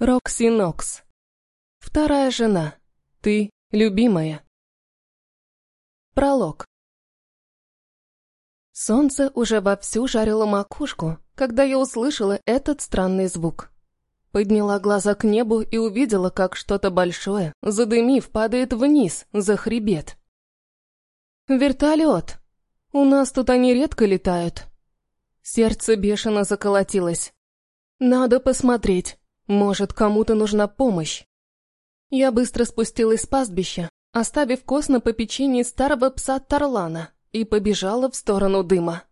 Рокси Нокс. Вторая жена. Ты, любимая. Пролог. Солнце уже вовсю жарило макушку, когда я услышала этот странный звук. Подняла глаза к небу и увидела, как что-то большое, задымив, падает вниз, за хребет. «Вертолет! У нас тут они редко летают». Сердце бешено заколотилось. «Надо посмотреть. Может, кому-то нужна помощь». Я быстро спустилась с пастбища, оставив коз на попечении старого пса Тарлана, и побежала в сторону дыма.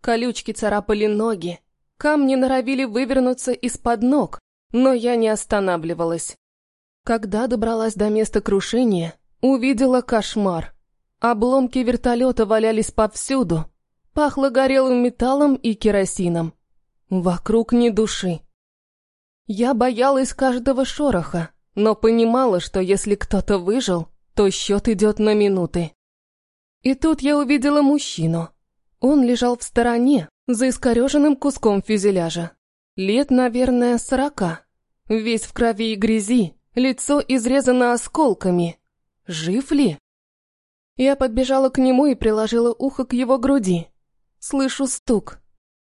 Колючки царапали ноги, камни норовили вывернуться из-под ног, но я не останавливалась. Когда добралась до места крушения, увидела кошмар. Обломки вертолета валялись повсюду, пахло горелым металлом и керосином. Вокруг ни души. Я боялась каждого шороха, но понимала, что если кто-то выжил, то счет идет на минуты. И тут я увидела мужчину. Он лежал в стороне, за искореженным куском фюзеляжа. Лет, наверное, сорока. Весь в крови и грязи, лицо изрезано осколками. Жив ли? Я подбежала к нему и приложила ухо к его груди. Слышу стук.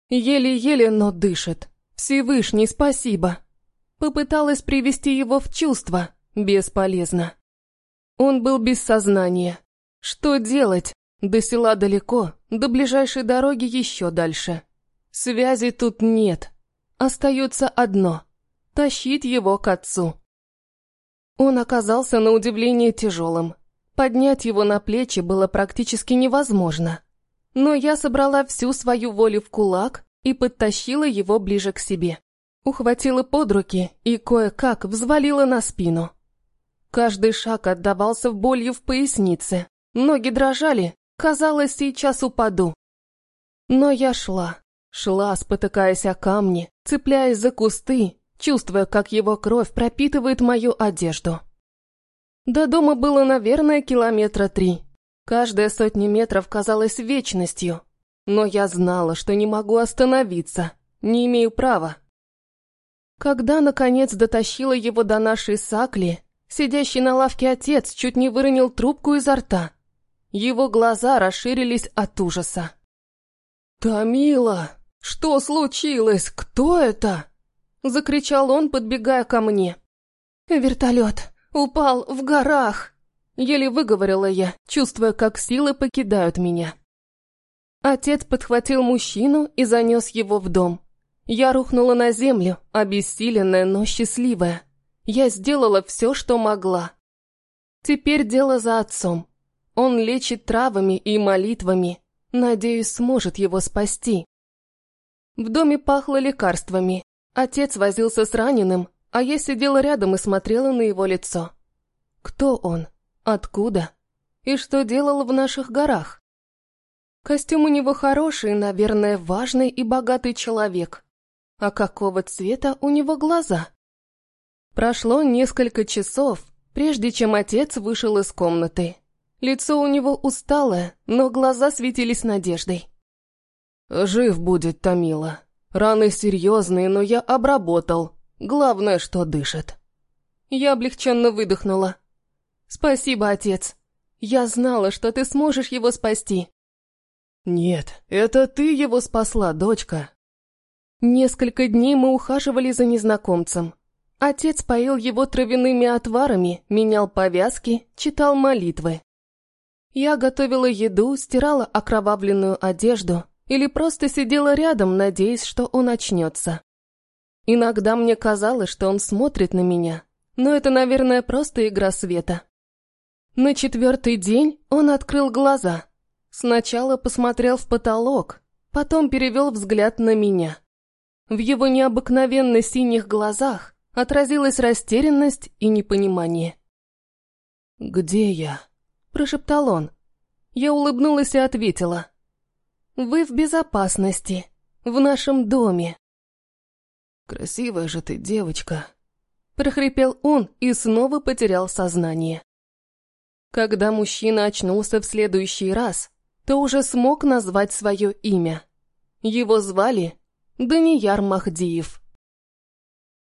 Еле-еле, но дышит. Всевышний, спасибо. Попыталась привести его в чувство. Бесполезно. Он был без сознания. Что делать? До села далеко, до ближайшей дороги еще дальше. Связи тут нет. Остается одно – тащить его к отцу. Он оказался на удивление тяжелым. Поднять его на плечи было практически невозможно. Но я собрала всю свою волю в кулак и подтащила его ближе к себе. Ухватила под руки и кое-как взвалила на спину. Каждый шаг отдавался болью в пояснице. Ноги дрожали, казалось, сейчас упаду. Но я шла, шла, спотыкаясь о камни, цепляясь за кусты, чувствуя, как его кровь пропитывает мою одежду. До дома было, наверное, километра три. Каждая сотня метров казалась вечностью. Но я знала, что не могу остановиться, не имею права. Когда, наконец, дотащила его до нашей сакли, сидящий на лавке отец чуть не выронил трубку изо рта. Его глаза расширились от ужаса. «Тамила, что случилось? Кто это?» Закричал он, подбегая ко мне. «Вертолет!» «Упал в горах!» Еле выговорила я, чувствуя, как силы покидают меня. Отец подхватил мужчину и занес его в дом. Я рухнула на землю, обессиленная, но счастливая. Я сделала все, что могла. Теперь дело за отцом. Он лечит травами и молитвами. Надеюсь, сможет его спасти. В доме пахло лекарствами. Отец возился с раненым, а я сидела рядом и смотрела на его лицо. Кто он? Откуда? И что делал в наших горах? Костюм у него хороший, наверное, важный и богатый человек. А какого цвета у него глаза? Прошло несколько часов, прежде чем отец вышел из комнаты. Лицо у него усталое, но глаза светились надеждой. «Жив будет Томила. Раны серьезные, но я обработал. Главное, что дышит. Я облегченно выдохнула. Спасибо, отец. Я знала, что ты сможешь его спасти. Нет, это ты его спасла, дочка. Несколько дней мы ухаживали за незнакомцем. Отец поил его травяными отварами, менял повязки, читал молитвы. Я готовила еду, стирала окровавленную одежду или просто сидела рядом, надеясь, что он очнется. Иногда мне казалось, что он смотрит на меня, но это, наверное, просто игра света. На четвертый день он открыл глаза. Сначала посмотрел в потолок, потом перевел взгляд на меня. В его необыкновенно синих глазах отразилась растерянность и непонимание. «Где я?» – прошептал он. Я улыбнулась и ответила. «Вы в безопасности, в нашем доме». «Красивая же ты девочка!» Прохрипел он и снова потерял сознание. Когда мужчина очнулся в следующий раз, то уже смог назвать свое имя. Его звали Данияр Махдиев.